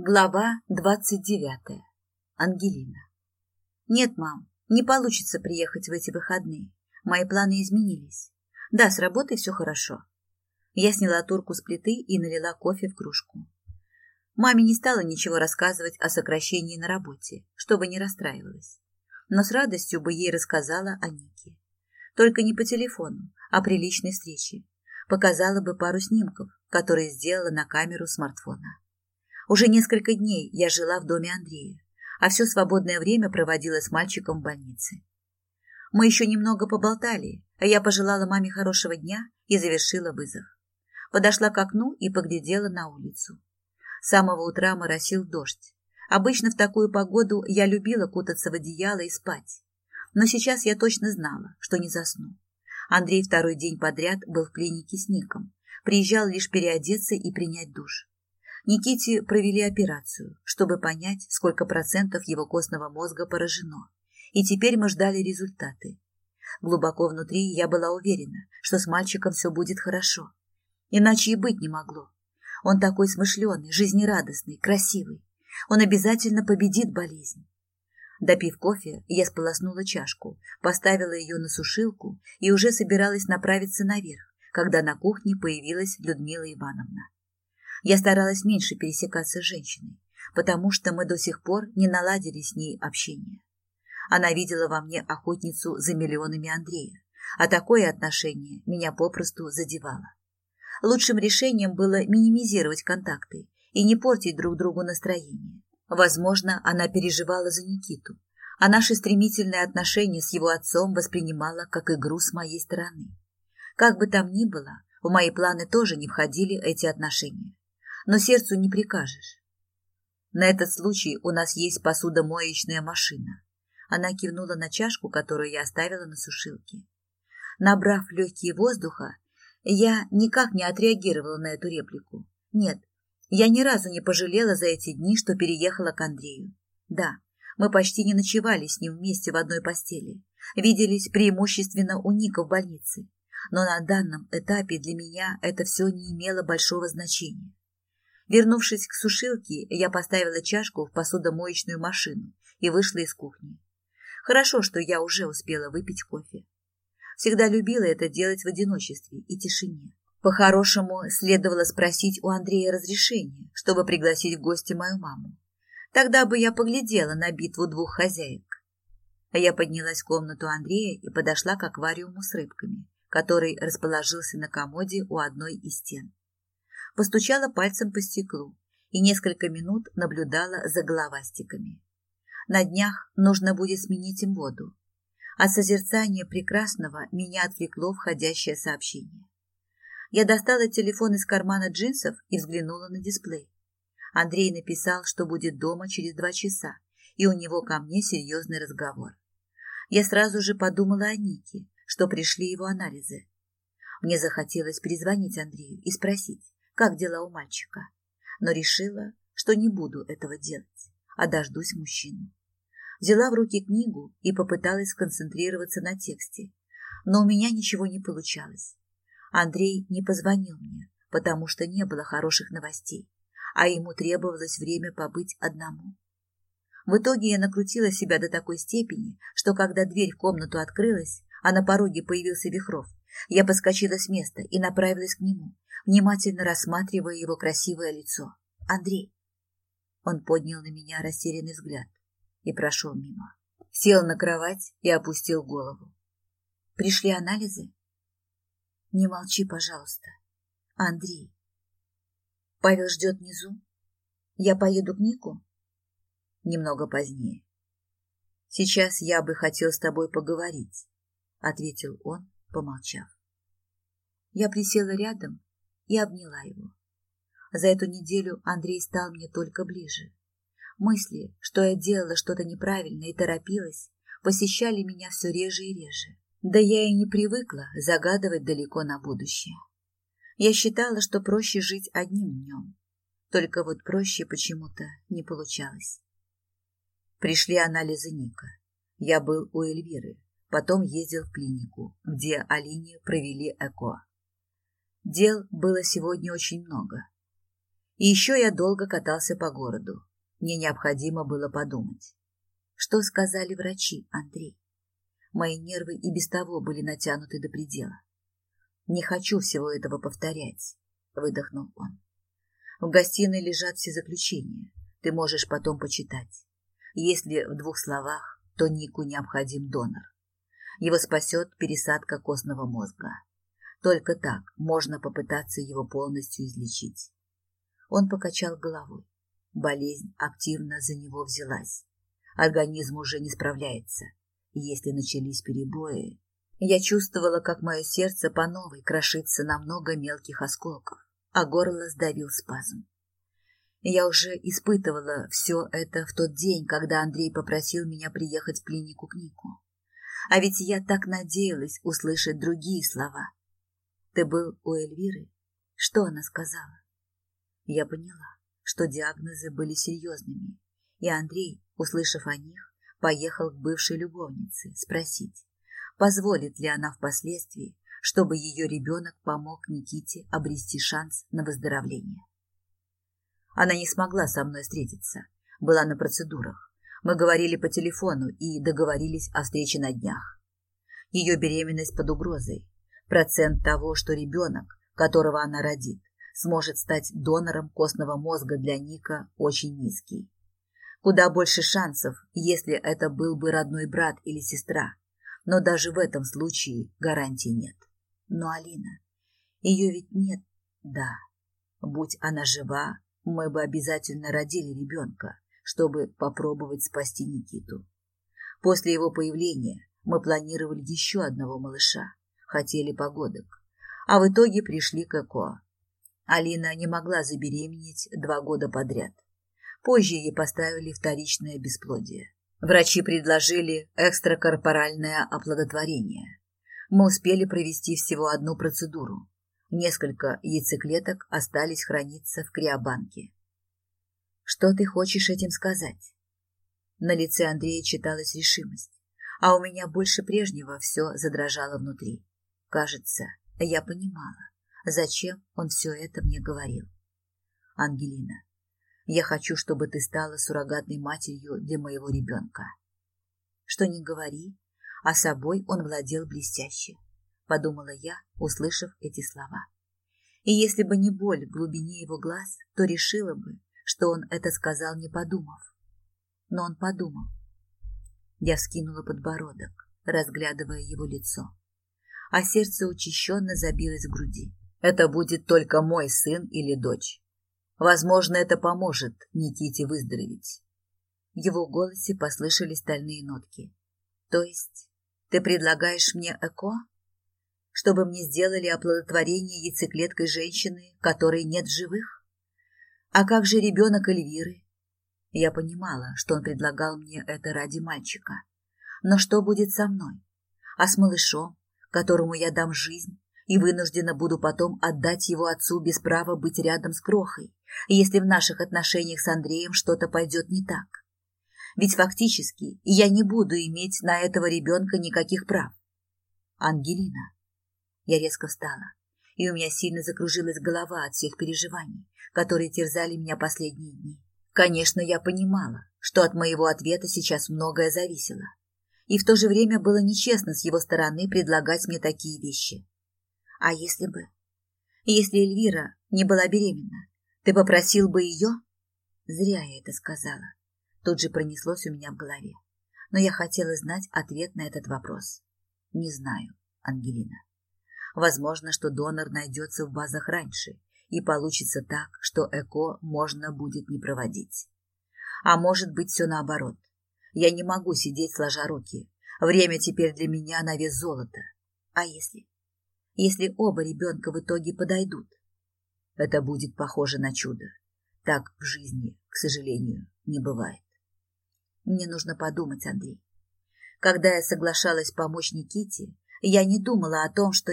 Глава двадцать девятая. Ангелина. Нет, мам, не получится приехать в эти выходные. Мои планы изменились. Да, с работой все хорошо. Я сняла турку с плиты и налила кофе в кружку. Маме не стала ничего рассказывать о сокращении на работе, чтобы не расстраивалась. Но с радостью бы ей рассказала о Нике. Только не по телефону, а при личной встрече. Показала бы пару снимков, которые сделала на камеру смартфона. Уже несколько дней я жила в доме Андрея, а все свободное время проводила с мальчиком в больнице. Мы еще немного поболтали, а я пожелала маме хорошего дня и завершила вызов. Подошла к окну и поглядела на улицу. С самого утра моросил дождь. Обычно в такую погоду я любила кутаться в одеяло и спать. Но сейчас я точно знала, что не засну. Андрей второй день подряд был в клинике с Ником. Приезжал лишь переодеться и принять душ. Никите провели операцию, чтобы понять, сколько процентов его костного мозга поражено. И теперь мы ждали результаты. Глубоко внутри я была уверена, что с мальчиком все будет хорошо. Иначе и быть не могло. Он такой смышленый, жизнерадостный, красивый. Он обязательно победит болезнь. Допив кофе, я сполоснула чашку, поставила ее на сушилку и уже собиралась направиться наверх, когда на кухне появилась Людмила Ивановна. Я старалась меньше пересекаться с женщиной, потому что мы до сих пор не наладили с ней общение. Она видела во мне охотницу за миллионами Андрея, а такое отношение меня попросту задевало. Лучшим решением было минимизировать контакты и не портить друг другу настроение. Возможно, она переживала за Никиту, а наши стремительные отношения с его отцом воспринимала как игру с моей стороны. Как бы там ни было, в мои планы тоже не входили эти отношения но сердцу не прикажешь. На этот случай у нас есть посудомоечная машина. Она кивнула на чашку, которую я оставила на сушилке. Набрав легкие воздуха, я никак не отреагировала на эту реплику. Нет, я ни разу не пожалела за эти дни, что переехала к Андрею. Да, мы почти не ночевали с ним вместе в одной постели. Виделись преимущественно у Ника в больнице. Но на данном этапе для меня это все не имело большого значения. Вернувшись к сушилке, я поставила чашку в посудомоечную машину и вышла из кухни. Хорошо, что я уже успела выпить кофе. Всегда любила это делать в одиночестве и тишине. По-хорошему, следовало спросить у Андрея разрешения, чтобы пригласить в гости мою маму. Тогда бы я поглядела на битву двух хозяек. А я поднялась в комнату Андрея и подошла к аквариуму с рыбками, который расположился на комоде у одной из стен постучала пальцем по стеклу и несколько минут наблюдала за головастиками. На днях нужно будет сменить им воду. От созерцания прекрасного меня отвлекло входящее сообщение. Я достала телефон из кармана джинсов и взглянула на дисплей. Андрей написал, что будет дома через два часа, и у него ко мне серьезный разговор. Я сразу же подумала о Нике, что пришли его анализы. Мне захотелось перезвонить Андрею и спросить, как дела у мальчика, но решила, что не буду этого делать, а дождусь мужчину. Взяла в руки книгу и попыталась сконцентрироваться на тексте, но у меня ничего не получалось. Андрей не позвонил мне, потому что не было хороших новостей, а ему требовалось время побыть одному. В итоге я накрутила себя до такой степени, что когда дверь в комнату открылась, а на пороге появился Вихров, я поскочила с места и направилась к нему, внимательно рассматривая его красивое лицо. «Андрей!» Он поднял на меня растерянный взгляд и прошел мимо. Сел на кровать и опустил голову. «Пришли анализы?» «Не молчи, пожалуйста. Андрей!» «Павел ждет внизу? Я поеду к Нику?» «Немного позднее. Сейчас я бы хотел с тобой поговорить», — ответил он, помолчав. Я присела рядом и обняла его. За эту неделю Андрей стал мне только ближе. Мысли, что я делала что-то неправильно и торопилась, посещали меня все реже и реже. Да я и не привыкла загадывать далеко на будущее. Я считала, что проще жить одним днем. Только вот проще почему-то не получалось. Пришли анализы Ника. Я был у Эльвиры, потом ездил в клинику, где Алине провели ЭКО. Дел было сегодня очень много. И еще я долго катался по городу. Мне необходимо было подумать. Что сказали врачи, Андрей? Мои нервы и без того были натянуты до предела. Не хочу всего этого повторять, выдохнул он. В гостиной лежат все заключения. Ты можешь потом почитать. Если в двух словах, то Нику необходим донор. Его спасет пересадка костного мозга. Только так можно попытаться его полностью излечить. Он покачал головой. Болезнь активно за него взялась. Организм уже не справляется. Если начались перебои... Я чувствовала, как мое сердце по новой крошится на много мелких осколков, а горло сдавил спазм. Я уже испытывала все это в тот день, когда Андрей попросил меня приехать в клинику к Нику. А ведь я так надеялась услышать другие слова. Ты был у Эльвиры? Что она сказала? Я поняла, что диагнозы были серьезными, и Андрей, услышав о них, поехал к бывшей любовнице спросить, позволит ли она впоследствии, чтобы ее ребенок помог Никите обрести шанс на выздоровление. Она не смогла со мной встретиться, была на процедурах. Мы говорили по телефону и договорились о встрече на днях. Ее беременность под угрозой. Процент того, что ребенок, которого она родит, сможет стать донором костного мозга для Ника, очень низкий. Куда больше шансов, если это был бы родной брат или сестра. Но даже в этом случае гарантий нет. Но Алина, ее ведь нет, да. Будь она жива, мы бы обязательно родили ребенка, чтобы попробовать спасти Никиту. После его появления мы планировали еще одного малыша, хотели погодок, а в итоге пришли к ЭКО. Алина не могла забеременеть два года подряд. Позже ей поставили вторичное бесплодие. Врачи предложили экстракорпоральное оплодотворение. Мы успели провести всего одну процедуру. Несколько яйцеклеток остались храниться в криобанке. Что ты хочешь этим сказать? На лице Андрея читалась решимость, а у меня больше прежнего все задрожало внутри. Кажется, я понимала, зачем он все это мне говорил. Ангелина, я хочу, чтобы ты стала суррогатной матерью для моего ребенка. Что ни говори, а собой он владел блестяще, подумала я, услышав эти слова. И если бы не боль в глубине его глаз, то решила бы, что он это сказал, не подумав. Но он подумал. Я вскинула подбородок, разглядывая его лицо, а сердце учащенно забилось в груди. Это будет только мой сын или дочь. Возможно, это поможет Никите выздороветь. В его голосе послышались стальные нотки. То есть ты предлагаешь мне ЭКО? Чтобы мне сделали оплодотворение яйцеклеткой женщины, которой нет живых? А как же ребенок Эльвиры? Я понимала, что он предлагал мне это ради мальчика. Но что будет со мной? А с малышом, которому я дам жизнь, и вынуждена буду потом отдать его отцу без права быть рядом с Крохой, если в наших отношениях с Андреем что-то пойдет не так. Ведь фактически я не буду иметь на этого ребенка никаких прав. Ангелина. Я резко встала, и у меня сильно закружилась голова от всех переживаний, которые терзали меня последние дни. Конечно, я понимала, что от моего ответа сейчас многое зависело. И в то же время было нечестно с его стороны предлагать мне такие вещи. А если бы? Если Эльвира не была беременна, ты попросил бы ее? Зря я это сказала. Тут же пронеслось у меня в голове. Но я хотела знать ответ на этот вопрос. Не знаю, Ангелина. Возможно, что донор найдется в базах раньше, и получится так, что ЭКО можно будет не проводить. А может быть, все наоборот. Я не могу сидеть сложа руки. Время теперь для меня на вес золота. А если? если оба ребенка в итоге подойдут. Это будет похоже на чудо. Так в жизни, к сожалению, не бывает. Мне нужно подумать, Андрей. Когда я соглашалась помочь Никите, я не думала о том, что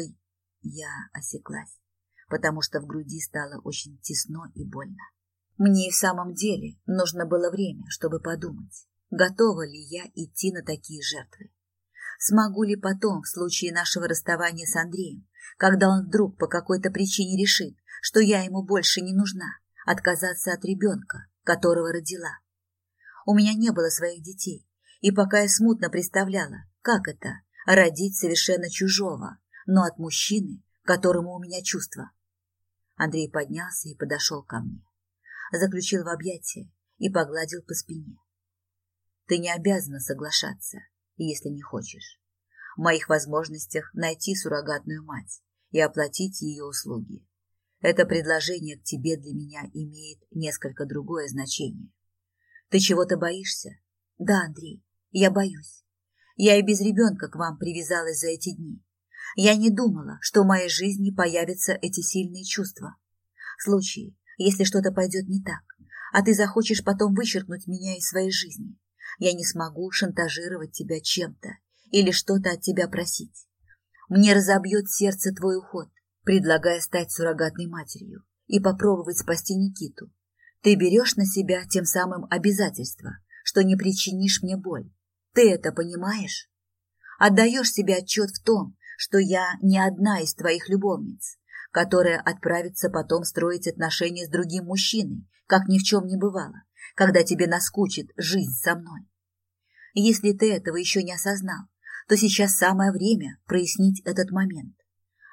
я осеклась, потому что в груди стало очень тесно и больно. Мне и в самом деле нужно было время, чтобы подумать, готова ли я идти на такие жертвы. Смогу ли потом, в случае нашего расставания с Андреем, когда он вдруг по какой-то причине решит, что я ему больше не нужна, отказаться от ребенка, которого родила. У меня не было своих детей, и пока я смутно представляла, как это – родить совершенно чужого, но от мужчины, которому у меня чувства. Андрей поднялся и подошел ко мне, заключил в объятия и погладил по спине. Ты не обязана соглашаться, если не хочешь. В моих возможностях найти суррогатную мать и оплатить ее услуги. Это предложение к тебе для меня имеет несколько другое значение. Ты чего-то боишься? Да, Андрей, я боюсь. Я и без ребенка к вам привязалась за эти дни. Я не думала, что в моей жизни появятся эти сильные чувства. В случае, если что-то пойдет не так, а ты захочешь потом вычеркнуть меня из своей жизни, я не смогу шантажировать тебя чем-то или что-то от тебя просить. Мне разобьет сердце твой уход, предлагая стать суррогатной матерью и попробовать спасти Никиту. Ты берешь на себя тем самым обязательство, что не причинишь мне боль. Ты это понимаешь? Отдаешь себе отчет в том, что я не одна из твоих любовниц, которая отправится потом строить отношения с другим мужчиной, как ни в чем не бывало, когда тебе наскучит жизнь со мной. Если ты этого еще не осознал, то сейчас самое время прояснить этот момент.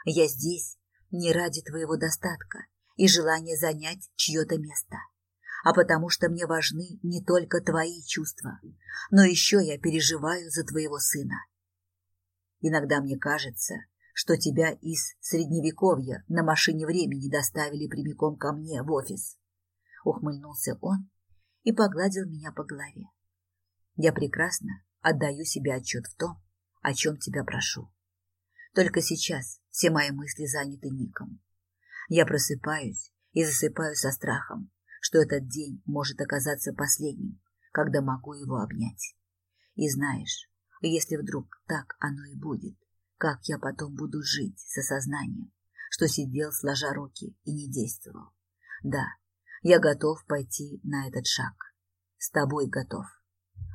Я здесь не ради твоего достатка и желания занять чье-то место, а потому что мне важны не только твои чувства, но еще я переживаю за твоего сына. Иногда мне кажется, что тебя из Средневековья на машине времени доставили прямиком ко мне в офис. Ухмыльнулся он и погладил меня по голове. Я прекрасно отдаю себе отчет в том, о чем тебя прошу. Только сейчас все мои мысли заняты Ником. Я просыпаюсь и засыпаю со страхом, что этот день может оказаться последним, когда могу его обнять. И знаешь, если вдруг так оно и будет, как я потом буду жить с осознанием, что сидел сложа руки и не действовал. Да, я готов пойти на этот шаг. С тобой готов.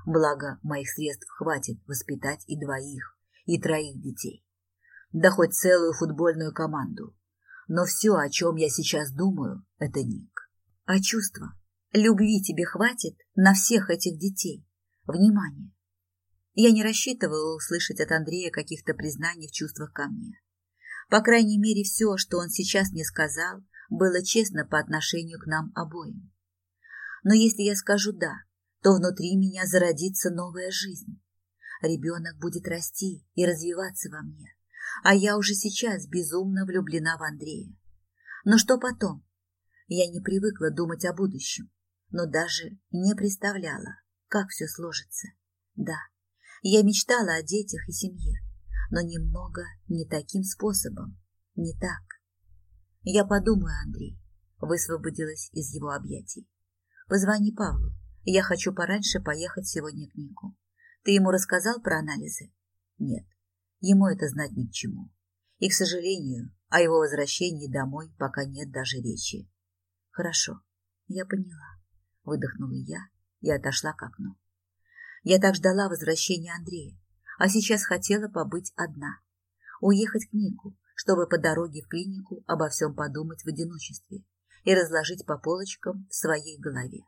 Благо, моих средств хватит воспитать и двоих, и троих детей. Да хоть целую футбольную команду. Но все, о чем я сейчас думаю, это Ник. А чувства? Любви тебе хватит на всех этих детей. Внимание. Я не рассчитывала услышать от Андрея каких-то признаний в чувствах ко мне. По крайней мере, все, что он сейчас мне сказал, было честно по отношению к нам обоим. Но если я скажу «да», то внутри меня зародится новая жизнь. Ребенок будет расти и развиваться во мне, а я уже сейчас безумно влюблена в Андрея. Но что потом? Я не привыкла думать о будущем, но даже не представляла, как все сложится. Да, я мечтала о детях и семье, но немного не таким способом, не так. Я подумаю, Андрей, высвободилась из его объятий. Позвони Павлу, я хочу пораньше поехать сегодня к Нику. Ты ему рассказал про анализы? Нет, ему это знать ни к чему. И, к сожалению, о его возвращении домой пока нет даже речи. Хорошо, я поняла. Выдохнула я и отошла к окну. Я так ждала возвращения Андрея, а сейчас хотела побыть одна. Уехать к Нику, чтобы по дороге в клинику обо всем подумать в одиночестве и разложить по полочкам в своей голове.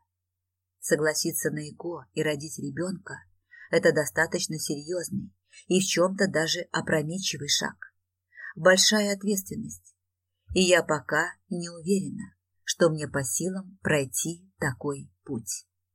Согласиться на ЭКО и родить ребенка – это достаточно серьезный и в чем-то даже опрометчивый шаг. Большая ответственность. И я пока не уверена, что мне по силам пройти такой путь.